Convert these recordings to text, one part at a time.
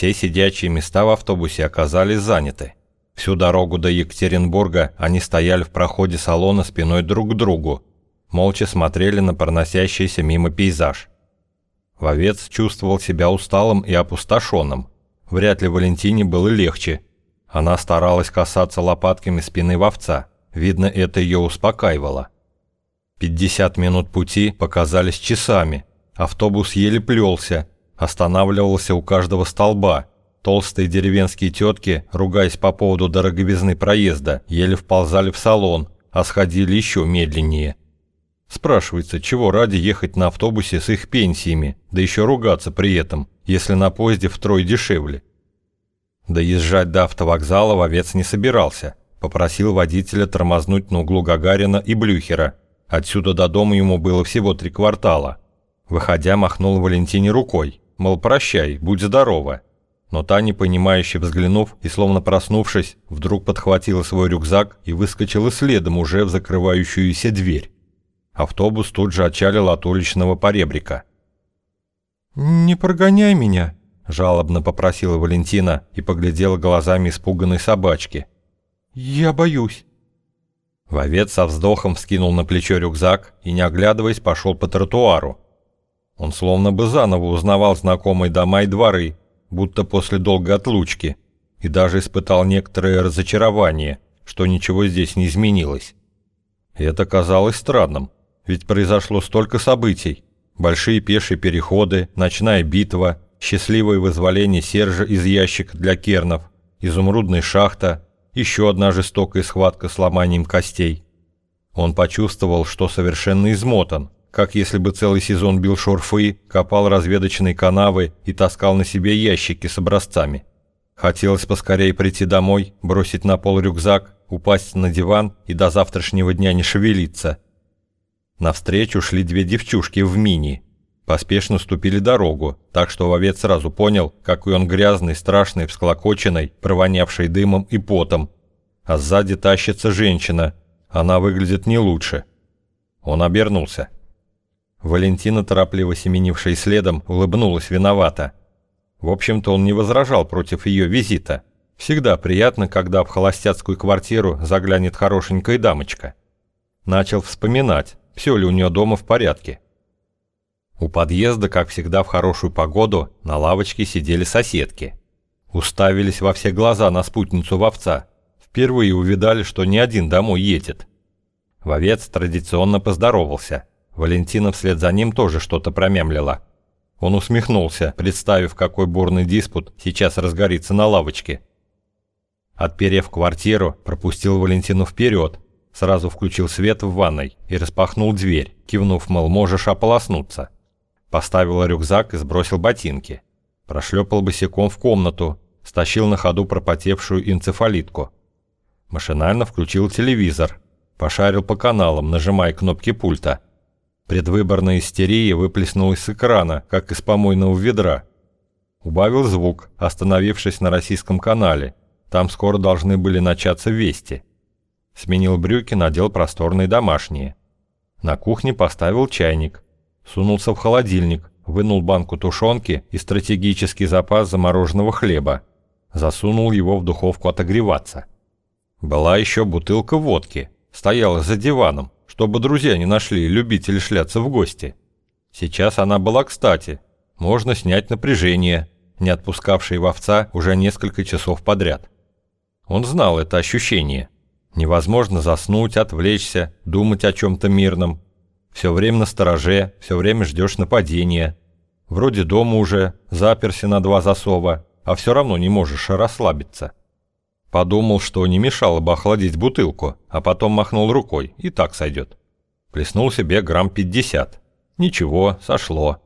Все сидячие места в автобусе оказались заняты. Всю дорогу до Екатеринбурга они стояли в проходе салона спиной друг к другу, молча смотрели на проносящийся мимо пейзаж. Вовец чувствовал себя усталым и опустошенным. Вряд ли Валентине было легче. Она старалась касаться лопатками спины вовца. Видно, это ее успокаивало. 50 минут пути показались часами. Автобус еле плелся, останавливался у каждого столба. Толстые деревенские тетки, ругаясь по поводу дороговизны проезда, еле вползали в салон, а сходили еще медленнее. Спрашивается, чего ради ехать на автобусе с их пенсиями, да еще ругаться при этом, если на поезде втрое дешевле. Доезжать до автовокзала вовец не собирался. Попросил водителя тормознуть на углу Гагарина и Блюхера. Отсюда до дома ему было всего три квартала. Выходя, махнул Валентине рукой, мол, прощай, будь здорова. Но та, непонимающе взглянув и словно проснувшись, вдруг подхватила свой рюкзак и выскочила следом уже в закрывающуюся дверь. Автобус тут же отчалил от уличного поребрика. «Не прогоняй меня», – жалобно попросила Валентина и поглядела глазами испуганной собачки. «Я боюсь». Вовец со вздохом вскинул на плечо рюкзак и, не оглядываясь, пошел по тротуару. Он словно бы заново узнавал знакомые дома и дворы, будто после долгой отлучки, и даже испытал некоторое разочарование, что ничего здесь не изменилось. И это казалось странным. Ведь произошло столько событий. Большие пешие переходы, ночная битва, счастливое вызволение Сержа из ящика для кернов, изумрудная шахта, еще одна жестокая схватка с ломанием костей. Он почувствовал, что совершенно измотан, как если бы целый сезон бил шурфы, копал разведочные канавы и таскал на себе ящики с образцами. Хотелось поскорее прийти домой, бросить на пол рюкзак, упасть на диван и до завтрашнего дня не шевелиться – Навстречу шли две девчушки в мини. Поспешно ступили дорогу, так что вовец сразу понял, какой он грязный, страшный, всклокоченный, провонявший дымом и потом. А сзади тащится женщина. Она выглядит не лучше. Он обернулся. Валентина, торопливо семенившая следом, улыбнулась виновата. В общем-то, он не возражал против ее визита. Всегда приятно, когда в холостяцкую квартиру заглянет хорошенькая дамочка. Начал вспоминать, все ли у нее дома в порядке. У подъезда, как всегда в хорошую погоду, на лавочке сидели соседки. Уставились во все глаза на спутницу вовца. Впервые увидали, что не один домой едет. Вовец традиционно поздоровался. Валентина вслед за ним тоже что-то промямлила. Он усмехнулся, представив, какой бурный диспут сейчас разгорится на лавочке. Отперев квартиру, пропустил Валентину вперед, Сразу включил свет в ванной и распахнул дверь, кивнув, мол, можешь ополоснуться. Поставил рюкзак и сбросил ботинки. Прошлепал босиком в комнату, стащил на ходу пропотевшую энцефалитку. Машинально включил телевизор, пошарил по каналам, нажимая кнопки пульта. Предвыборная истерия выплеснулась с экрана, как из помойного ведра. Убавил звук, остановившись на российском канале. Там скоро должны были начаться вести. Сменил брюки, надел просторные домашние. На кухне поставил чайник. Сунулся в холодильник, вынул банку тушенки и стратегический запас замороженного хлеба. Засунул его в духовку отогреваться. Была еще бутылка водки. Стояла за диваном, чтобы друзья не нашли любители шляться в гости. Сейчас она была кстати. Можно снять напряжение, не отпускавшее вовца уже несколько часов подряд. Он знал это ощущение – Невозможно заснуть, отвлечься, думать о чем-то мирном. Все время на стороже, все время ждешь нападения. Вроде дома уже, заперся на два засова, а все равно не можешь расслабиться. Подумал, что не мешало бы охладить бутылку, а потом махнул рукой, и так сойдет. Плеснул себе грамм пятьдесят. Ничего, сошло.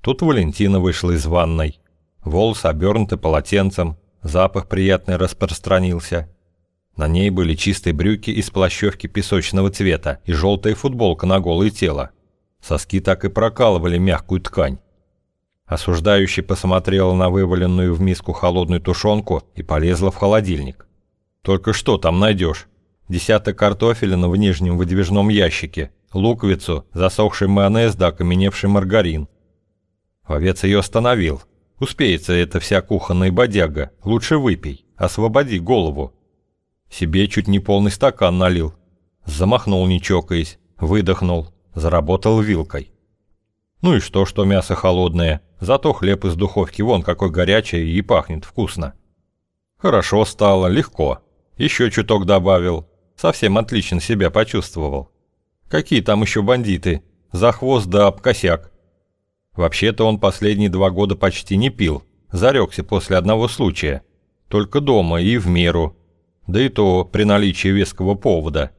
Тут Валентина вышла из ванной. Волосы обернуты полотенцем, запах приятный распространился – на ней были чистые брюки из плащевки песочного цвета и желтая футболка на голое тело. Соски так и прокалывали мягкую ткань. Осуждающий посмотрела на вываленную в миску холодную тушенку и полезла в холодильник. Только что там найдешь? Десяток картофелина в нижнем выдвижном ящике, луковицу, засохший майонез да окаменевший маргарин. Овец ее остановил. Успеется эта вся кухонная бодяга. Лучше выпей, освободи голову. Себе чуть не полный стакан налил. Замахнул, не чокаясь, выдохнул, заработал вилкой. Ну и что, что мясо холодное, зато хлеб из духовки вон какой горячий и пахнет вкусно. Хорошо стало, легко. Еще чуток добавил. Совсем отлично себя почувствовал. Какие там еще бандиты? За хвост да об косяк. Вообще-то он последние два года почти не пил. Зарекся после одного случая. Только дома и в меру. Да и то при наличии веского повода.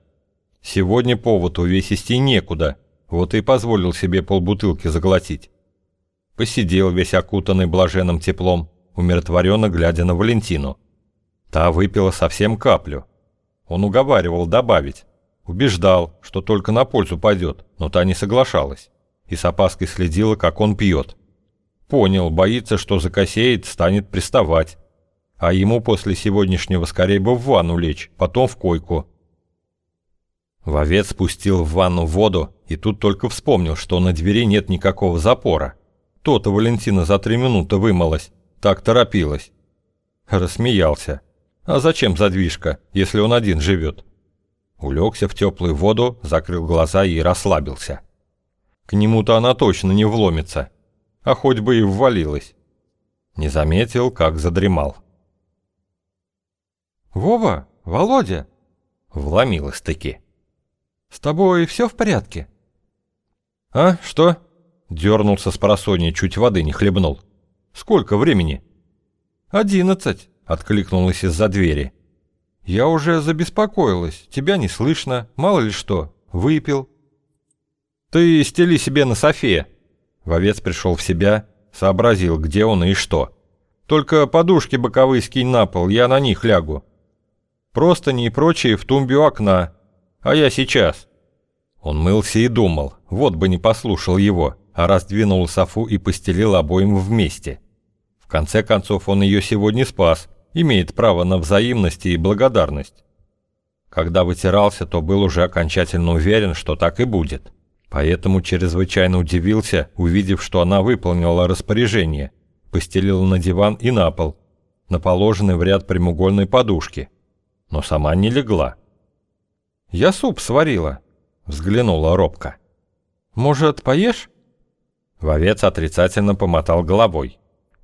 Сегодня повод увесистей некуда. Вот и позволил себе полбутылки заглотить. Посидел весь окутанный блаженным теплом, умиротворенно глядя на Валентину. Та выпила совсем каплю. Он уговаривал добавить. Убеждал, что только на пользу пойдет, но та не соглашалась и с опаской следила, как он пьет. Понял, боится, что закосеет, станет приставать. А ему после сегодняшнего скорее бы в ванну лечь, потом в койку. Вовец спустил в ванну воду и тут только вспомнил, что на двери нет никакого запора. То-то Валентина за три минуты вымылась, так торопилась. Рассмеялся. А зачем задвижка, если он один живет? Улегся в теплую воду, закрыл глаза и расслабился. К нему-то она точно не вломится, а хоть бы и ввалилась. Не заметил, как задремал. «Вова, Володя!» Вломилась-таки. «С тобой все в порядке?» «А, что?» Дернулся с просонья, чуть воды не хлебнул. «Сколько времени?» «Одиннадцать», — откликнулась из-за двери. «Я уже забеспокоилась. Тебя не слышно. Мало ли что. Выпил». «Ты стели себе на софе!» Вовец пришел в себя, сообразил, где он и что. «Только подушки боковые скинь на пол, я на них лягу. Просто не прочие в тумбе у окна. А я сейчас». Он мылся и думал, вот бы не послушал его, а раздвинул софу и постелил обоим вместе. В конце концов, он ее сегодня спас, имеет право на взаимность и благодарность. Когда вытирался, то был уже окончательно уверен, что так и будет. Поэтому чрезвычайно удивился, увидев, что она выполнила распоряжение, постелила на диван и на пол, на положенной в ряд прямоугольной подушки, но сама не легла. «Я суп сварила», — взглянула робко. «Может, поешь?» Вовец отрицательно помотал головой.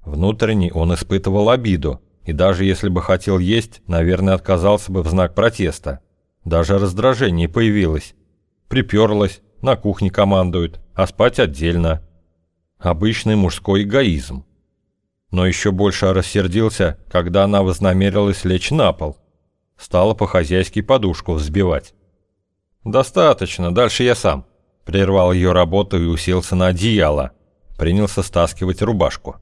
Внутренне он испытывал обиду, и даже если бы хотел есть, наверное, отказался бы в знак протеста. Даже раздражение появилось. Приперлось, на кухне командует, а спать отдельно. Обычный мужской эгоизм. Но еще больше рассердился, когда она вознамерилась лечь на пол. Стала по-хозяйски подушку взбивать. «Достаточно, дальше я сам», — прервал ее работу и уселся на одеяло. Принялся стаскивать рубашку.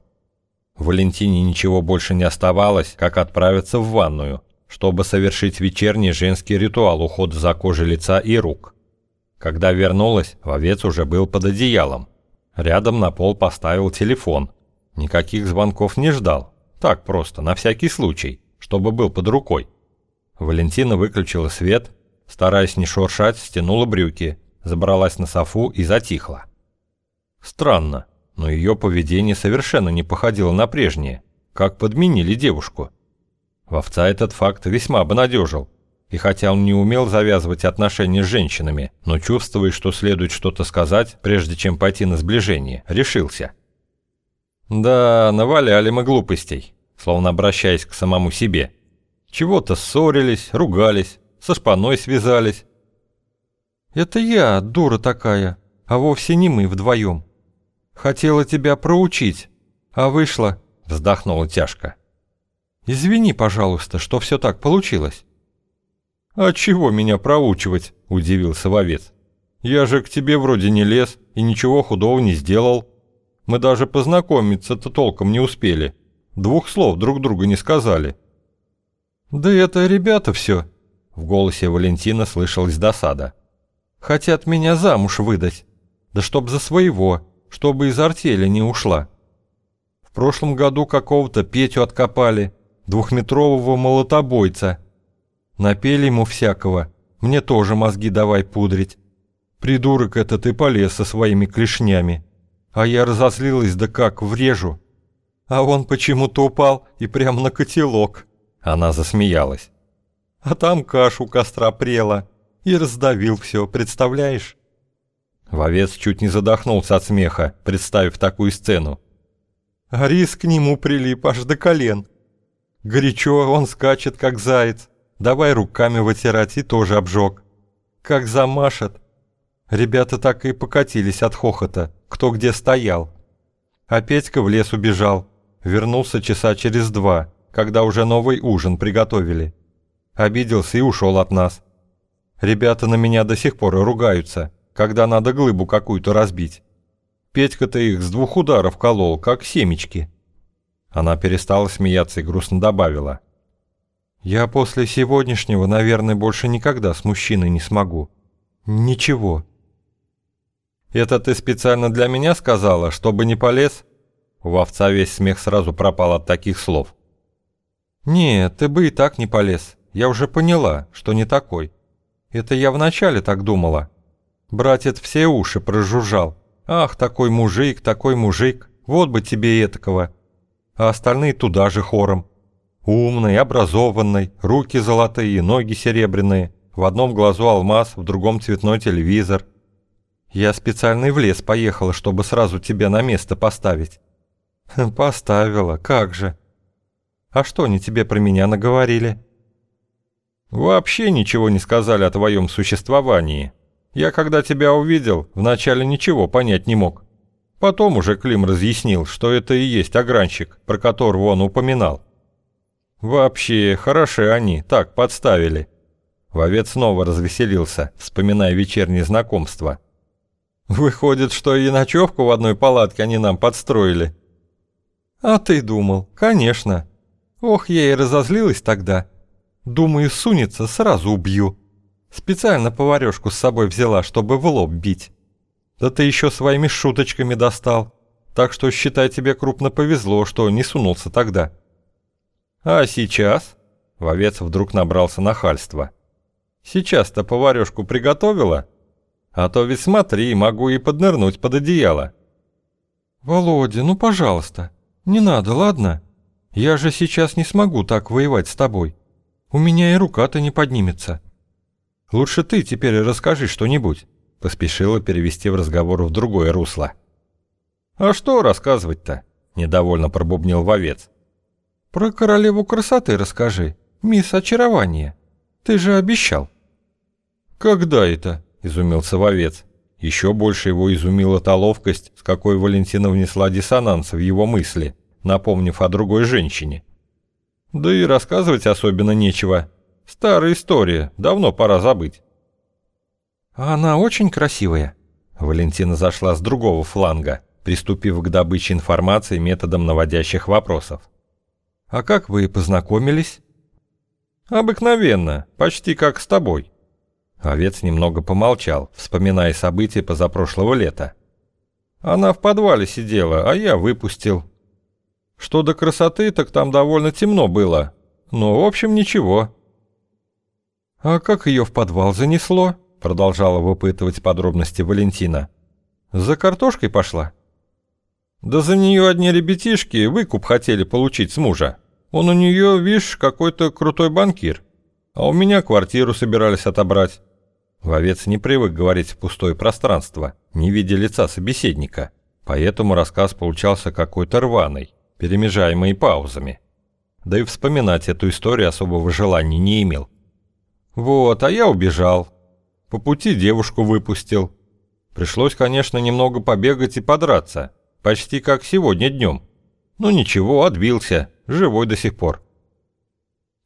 Валентине ничего больше не оставалось, как отправиться в ванную, чтобы совершить вечерний женский ритуал ухода за кожей лица и рук. Когда вернулась, вовец уже был под одеялом. Рядом на пол поставил телефон. Никаких звонков не ждал. Так просто, на всякий случай, чтобы был под рукой. Валентина выключила свет, стараясь не шуршать, стянула брюки, забралась на софу и затихла. Странно, но ее поведение совершенно не походило на прежнее, как подменили девушку. Вовца этот факт весьма обнадежил. И хотя он не умел завязывать отношения с женщинами, но чувствуя, что следует что-то сказать, прежде чем пойти на сближение, решился. Да, наваляли мы глупостей, словно обращаясь к самому себе. Чего-то ссорились, ругались, со шпаной связались. «Это я, дура такая, а вовсе не мы вдвоем. Хотела тебя проучить, а вышла...» Вздохнула тяжко. «Извини, пожалуйста, что все так получилось». «А чего меня проучивать?» – удивился вовец. «Я же к тебе вроде не лез и ничего худого не сделал. Мы даже познакомиться-то толком не успели. Двух слов друг друга не сказали». «Да это ребята все», – в голосе Валентина слышалась досада. «Хотят меня замуж выдать. Да чтоб за своего, чтобы из артели не ушла. В прошлом году какого-то Петю откопали, двухметрового молотобойца – Напели ему всякого. Мне тоже мозги давай пудрить. Придурок этот и полез со своими клешнями. А я разозлилась, да как, врежу. А он почему-то упал и прямо на котелок. Она засмеялась. А там кашу костра прела. И раздавил все, представляешь? Вовец чуть не задохнулся от смеха, представив такую сцену. А рис к нему прилип аж до колен. Горячо он скачет, как заяц. Давай руками вытирать и тоже обжег. Как замашет. Ребята так и покатились от хохота, кто где стоял. А Петька в лес убежал. Вернулся часа через два, когда уже новый ужин приготовили. Обиделся и ушел от нас. Ребята на меня до сих пор ругаются, когда надо глыбу какую-то разбить. Петька-то их с двух ударов колол, как семечки. Она перестала смеяться и грустно добавила. «Я после сегодняшнего, наверное, больше никогда с мужчиной не смогу. Ничего». «Это ты специально для меня сказала, чтобы не полез?» У овца весь смех сразу пропал от таких слов. «Нет, ты бы и так не полез. Я уже поняла, что не такой. Это я вначале так думала. Братец все уши прожужжал. Ах, такой мужик, такой мужик, вот бы тебе этакого. А остальные туда же хором. Умный, образованный, руки золотые, ноги серебряные, в одном глазу алмаз, в другом цветной телевизор. Я специально в лес поехала, чтобы сразу тебя на место поставить. Поставила, как же. А что они тебе про меня наговорили? Вообще ничего не сказали о твоем существовании. Я когда тебя увидел, вначале ничего понять не мог. Потом уже Клим разъяснил, что это и есть огранщик, про которого он упоминал. Вообще, хороши они, так, подставили. Вовец снова развеселился, вспоминая вечернее знакомство. Выходит, что и ночевку в одной палатке они нам подстроили. А ты думал, конечно. Ох, я и разозлилась тогда. Думаю, сунется, сразу убью. Специально поварешку с собой взяла, чтобы в лоб бить. Да ты еще своими шуточками достал. Так что считай тебе крупно повезло, что не сунулся тогда. А сейчас? Вовец вдруг набрался нахальства. Сейчас-то поварешку приготовила? А то ведь смотри, могу и поднырнуть под одеяло. Володя, ну пожалуйста, не надо, ладно? Я же сейчас не смогу так воевать с тобой. У меня и рука-то не поднимется. Лучше ты теперь расскажи что-нибудь. Поспешила перевести в разговор в другое русло. А что рассказывать-то? Недовольно пробубнил вовец. Про королеву красоты расскажи, мисс Очарование. Ты же обещал. Когда это? Изумился вовец. Еще больше его изумила та ловкость, с какой Валентина внесла диссонанс в его мысли, напомнив о другой женщине. Да и рассказывать особенно нечего. Старая история, давно пора забыть. А она очень красивая. Валентина зашла с другого фланга, приступив к добыче информации методом наводящих вопросов. А как вы познакомились? Обыкновенно, почти как с тобой. Овец немного помолчал, вспоминая события позапрошлого лета. Она в подвале сидела, а я выпустил. Что до красоты, так там довольно темно было. Но, в общем, ничего. «А как ее в подвал занесло?» — продолжала выпытывать подробности Валентина. «За картошкой пошла?» «Да за нее одни ребятишки выкуп хотели получить с мужа. Он у нее, видишь, какой-то крутой банкир. А у меня квартиру собирались отобрать». Вовец не привык говорить в пустое пространство, не видя лица собеседника, поэтому рассказ получался какой-то рваный перемежаемые паузами. Да и вспоминать эту историю особого желания не имел. Вот, а я убежал. По пути девушку выпустил. Пришлось, конечно, немного побегать и подраться, почти как сегодня днем. Но ничего, отбился, живой до сих пор.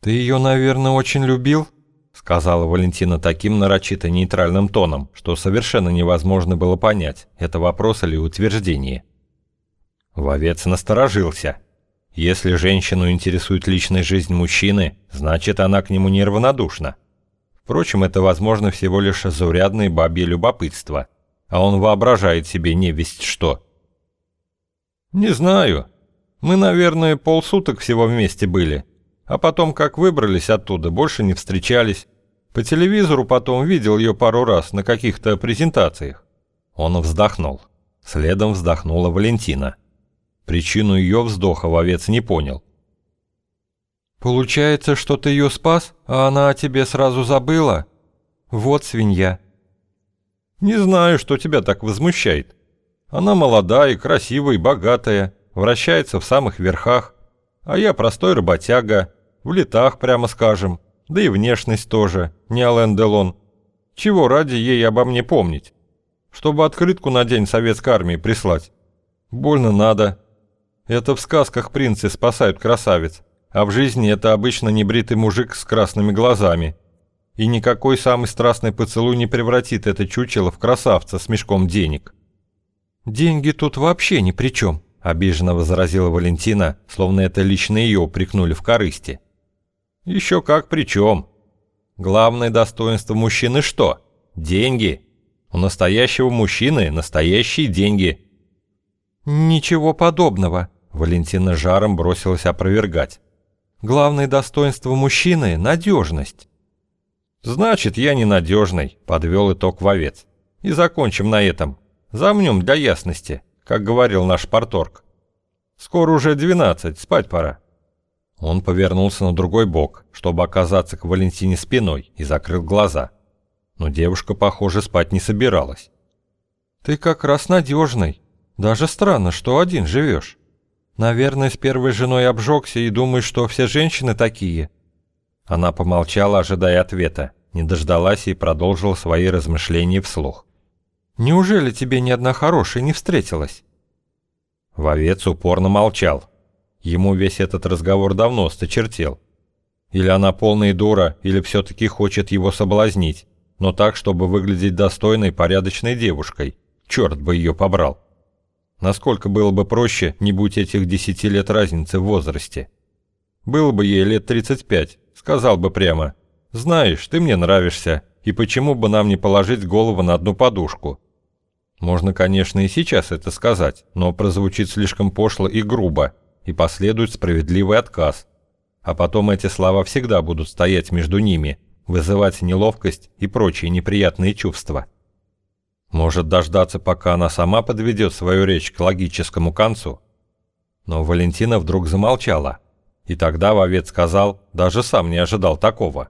«Ты ее, наверное, очень любил?» сказала Валентина таким нарочито нейтральным тоном, что совершенно невозможно было понять, это вопрос или утверждение. Вовец насторожился. Если женщину интересует личная жизнь мужчины, значит она к нему неравнодушна. Впрочем, это возможно всего лишь заурядное бабье любопытство, а он воображает себе не весть что. «Не знаю. Мы, наверное, полсуток всего вместе были, а потом, как выбрались оттуда, больше не встречались. По телевизору потом видел ее пару раз на каких-то презентациях». Он вздохнул. Следом вздохнула Валентина. Причину ее вздоха вовец не понял. «Получается, что ты ее спас, а она о тебе сразу забыла? Вот свинья». «Не знаю, что тебя так возмущает. Она молодая, красивая и богатая, вращается в самых верхах, а я простой работяга, в летах, прямо скажем, да и внешность тоже, не Ален Делон. Чего ради ей обо мне помнить? Чтобы открытку на день советской армии прислать? Больно надо. Это в сказках принцы спасают красавиц, а в жизни это обычно небритый мужик с красными глазами. И никакой самый страстный поцелуй не превратит это чучело в красавца с мешком денег. «Деньги тут вообще ни при чем», — обиженно возразила Валентина, словно это лично ее упрекнули в корысти. Еще как при чем. Главное достоинство мужчины что? Деньги. У настоящего мужчины настоящие деньги. Ничего подобного, Валентина жаром бросилась опровергать. Главное достоинство мужчины – надежность. Значит, я ненадежный, подвел итог вовец. И закончим на этом. Замнем для ясности, как говорил наш порторг. Скоро уже двенадцать, спать пора. Он повернулся на другой бок, чтобы оказаться к Валентине спиной, и закрыл глаза. Но девушка, похоже, спать не собиралась. «Ты как раз надежный. Даже странно, что один живешь. Наверное, с первой женой обжегся и думаешь, что все женщины такие». Она помолчала, ожидая ответа, не дождалась и продолжила свои размышления вслух. «Неужели тебе ни одна хорошая не встретилась?» Вовец упорно молчал, Ему весь этот разговор давно сточертел. Или она полная дура, или все-таки хочет его соблазнить, но так, чтобы выглядеть достойной, порядочной девушкой. Черт бы ее побрал. Насколько было бы проще, не будь этих десяти лет разницы в возрасте. Было бы ей лет 35, сказал бы прямо, «Знаешь, ты мне нравишься, и почему бы нам не положить голову на одну подушку?» Можно, конечно, и сейчас это сказать, но прозвучит слишком пошло и грубо, и последует справедливый отказ. А потом эти слова всегда будут стоять между ними, вызывать неловкость и прочие неприятные чувства. Может дождаться, пока она сама подведет свою речь к логическому концу? Но Валентина вдруг замолчала, и тогда вовец сказал, даже сам не ожидал такого.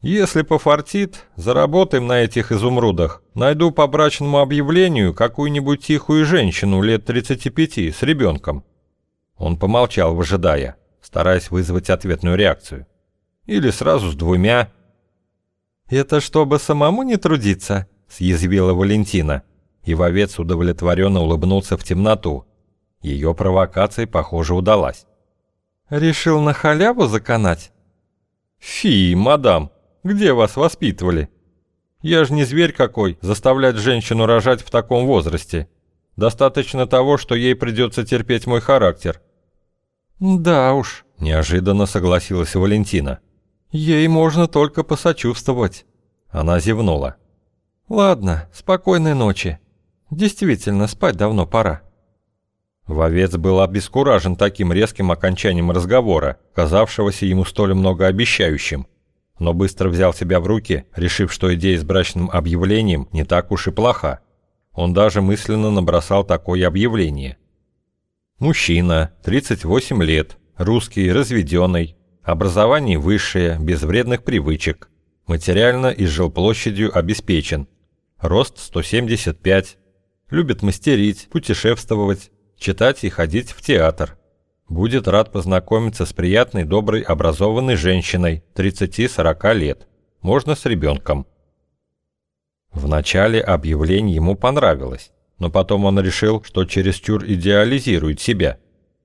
«Если пофартит, заработаем на этих изумрудах. Найду по брачному объявлению какую-нибудь тихую женщину лет 35 с ребенком. Он помолчал, выжидая, стараясь вызвать ответную реакцию. Или сразу с двумя. «Это чтобы самому не трудиться?» – съязвила Валентина. И вовец удовлетворенно улыбнулся в темноту. Ее провокация, похоже, удалась. «Решил на халяву заканать?» «Фи, мадам, где вас воспитывали? Я же не зверь какой, заставлять женщину рожать в таком возрасте. Достаточно того, что ей придется терпеть мой характер. «Да уж», – неожиданно согласилась Валентина. «Ей можно только посочувствовать». Она зевнула. «Ладно, спокойной ночи. Действительно, спать давно пора». Вовец был обескуражен таким резким окончанием разговора, казавшегося ему столь многообещающим, но быстро взял себя в руки, решив, что идея с брачным объявлением не так уж и плоха. Он даже мысленно набросал такое объявление – Мужчина, 38 лет, русский, разведенный, образование высшее, без вредных привычек, материально и жилплощадью обеспечен, рост 175, любит мастерить, путешествовать, читать и ходить в театр. Будет рад познакомиться с приятной, доброй, образованной женщиной 30-40 лет, можно с ребенком. В начале объявление ему понравилось но потом он решил, что чересчур идеализирует себя.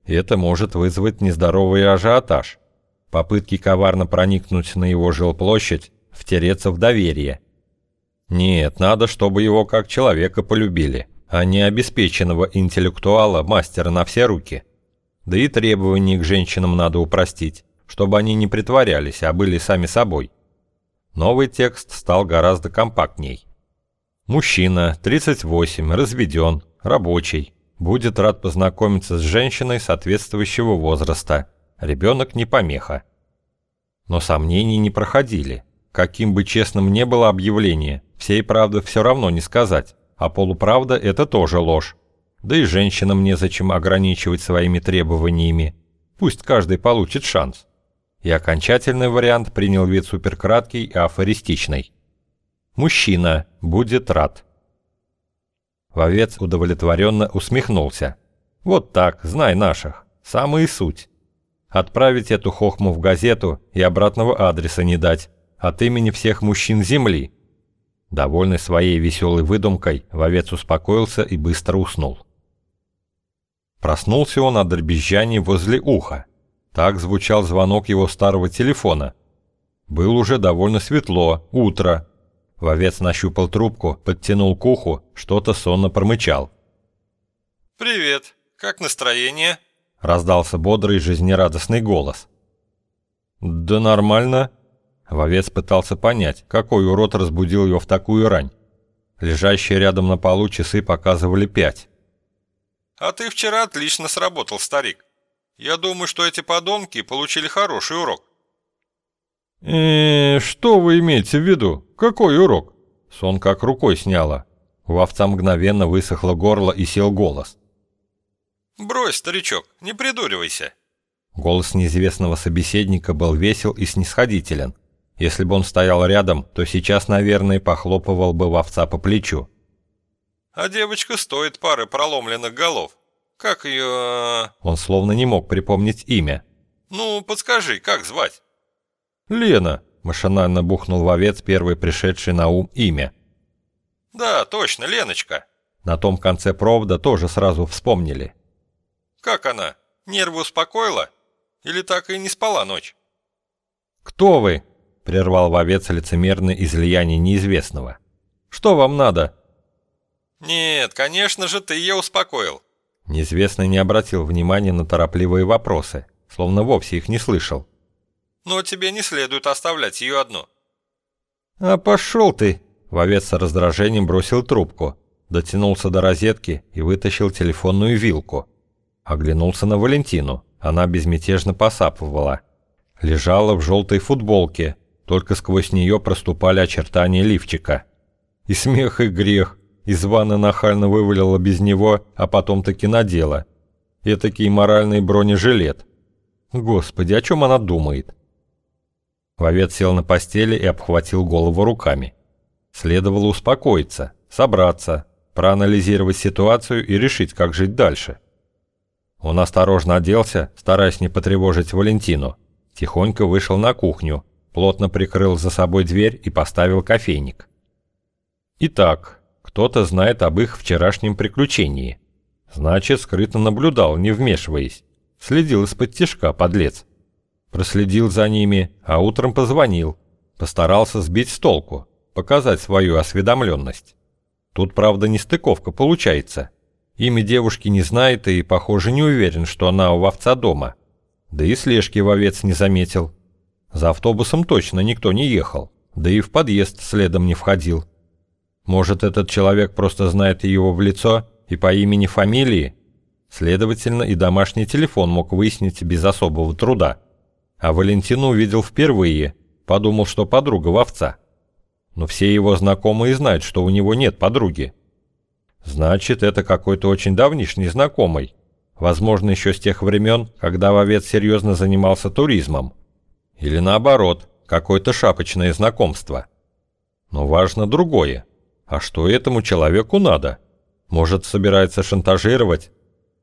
И это может вызвать нездоровый ажиотаж. Попытки коварно проникнуть на его жилплощадь, втереться в доверие. Нет, надо, чтобы его как человека полюбили, а не обеспеченного интеллектуала, мастера на все руки. Да и требования к женщинам надо упростить, чтобы они не притворялись, а были сами собой. Новый текст стал гораздо компактней. Мужчина, 38, разведен, рабочий. Будет рад познакомиться с женщиной соответствующего возраста. Ребенок не помеха. Но сомнений не проходили. Каким бы честным ни было объявление, всей правды все равно не сказать, а полуправда – это тоже ложь. Да и женщинам незачем ограничивать своими требованиями. Пусть каждый получит шанс. И окончательный вариант принял вид суперкраткий и афористичный. Мужчина будет рад. Вовец удовлетворенно усмехнулся. Вот так, знай наших. Самая суть. Отправить эту хохму в газету и обратного адреса не дать. От имени всех мужчин Земли. Довольный своей веселой выдумкой, вовец успокоился и быстро уснул. Проснулся он от дребезжания возле уха. Так звучал звонок его старого телефона. Был уже довольно светло, утро. Вовец нащупал трубку, подтянул к уху, что-то сонно промычал. «Привет, как настроение?» Раздался бодрый жизнерадостный голос. «Да нормально». Вовец пытался понять, какой урод разбудил его в такую рань. Лежащие рядом на полу часы показывали пять. «А ты вчера отлично сработал, старик. Я думаю, что эти подонки получили хороший урок». «Э, что вы имеете в виду? Какой урок?» Сон как рукой сняло. У овца мгновенно высохло горло и сел голос. «Брось, старичок, не придуривайся». Голос неизвестного собеседника был весел и снисходителен. Если бы он стоял рядом, то сейчас, наверное, похлопывал бы овца по плечу. «А девочка стоит пары проломленных голов. Как ее...» Он словно не мог припомнить имя. «Ну, подскажи, как звать?» «Лена», — машинально бухнул в овец первый пришедший на ум имя. «Да, точно, Леночка». На том конце провода тоже сразу вспомнили. «Как она? Нервы успокоила? Или так и не спала ночь?» «Кто вы?» — прервал вовец лицемерное излияние неизвестного. «Что вам надо?» «Нет, конечно же, ты ее успокоил». Неизвестный не обратил внимания на торопливые вопросы, словно вовсе их не слышал. «Но тебе не следует оставлять ее одну». «А пошел ты!» — вовец с раздражением бросил трубку, дотянулся до розетки и вытащил телефонную вилку. Оглянулся на Валентину. Она безмятежно посапывала. Лежала в желтой футболке, только сквозь нее проступали очертания лифчика. И смех, и грех. Из ванны нахально вывалила без него, а потом таки надела. Этакий моральный бронежилет. Господи, о чем она думает? Вовец сел на постели и обхватил голову руками. Следовало успокоиться, собраться, проанализировать ситуацию и решить, как жить дальше. Он осторожно оделся, стараясь не потревожить Валентину. Тихонько вышел на кухню, плотно прикрыл за собой дверь и поставил кофейник. Итак, кто-то знает об их вчерашнем приключении. Значит, скрытно наблюдал, не вмешиваясь. Следил из-под тишка, подлец. Проследил за ними, а утром позвонил. Постарался сбить с толку, показать свою осведомленность. Тут, правда, нестыковка получается. Имя девушки не знает и, похоже, не уверен, что она у овца дома. Да и слежки в овец не заметил. За автобусом точно никто не ехал, да и в подъезд следом не входил. Может, этот человек просто знает его в лицо и по имени-фамилии? Следовательно, и домашний телефон мог выяснить без особого труда. А Валентину увидел впервые, подумал, что подруга в овца. Но все его знакомые знают, что у него нет подруги. Значит, это какой-то очень давнишний знакомый. Возможно, еще с тех времен, когда вовец серьезно занимался туризмом. Или наоборот, какое-то шапочное знакомство. Но важно другое. А что этому человеку надо? Может, собирается шантажировать?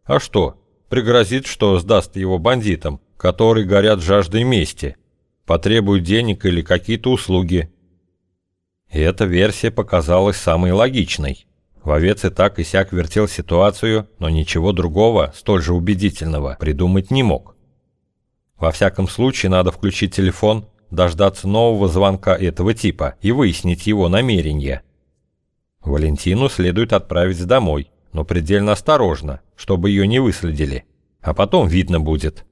А что, пригрозит, что сдаст его бандитам, которые горят жаждой мести, потребует денег или какие-то услуги. И эта версия показалась самой логичной. Вовец и так и сяк вертел ситуацию, но ничего другого, столь же убедительного, придумать не мог. Во всяком случае, надо включить телефон, дождаться нового звонка этого типа и выяснить его намерения. Валентину следует отправить домой, но предельно осторожно, чтобы ее не выследили, а потом видно будет.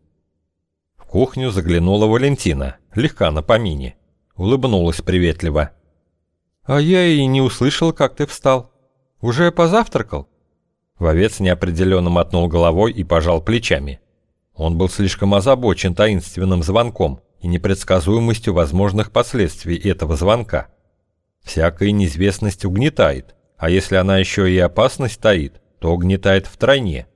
В кухню заглянула Валентина, легка на помине, улыбнулась приветливо. «А я и не услышал, как ты встал». «Уже позавтракал?» Вовец неопределенно мотнул головой и пожал плечами. Он был слишком озабочен таинственным звонком и непредсказуемостью возможных последствий этого звонка. Всякая неизвестность угнетает, а если она еще и опасность стоит, то угнетает втройне.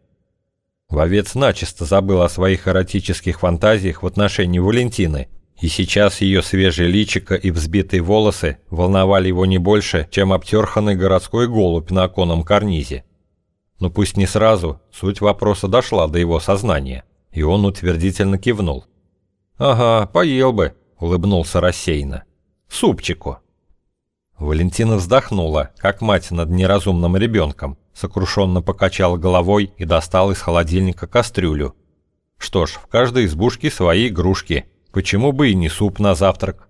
Вовец начисто забыл о своих эротических фантазиях в отношении Валентины, и сейчас ее свежие личико и взбитые волосы волновали его не больше, чем обтерханный городской голубь на оконном карнизе. Но пусть не сразу, суть вопроса дошла до его сознания, и он утвердительно кивнул. «Ага, поел бы», — улыбнулся рассеянно. «Супчику». Валентина вздохнула, как мать над неразумным ребенком, сокрушенно покачала головой и достала из холодильника кастрюлю. Что ж, в каждой избушке свои игрушки, почему бы и не суп на завтрак?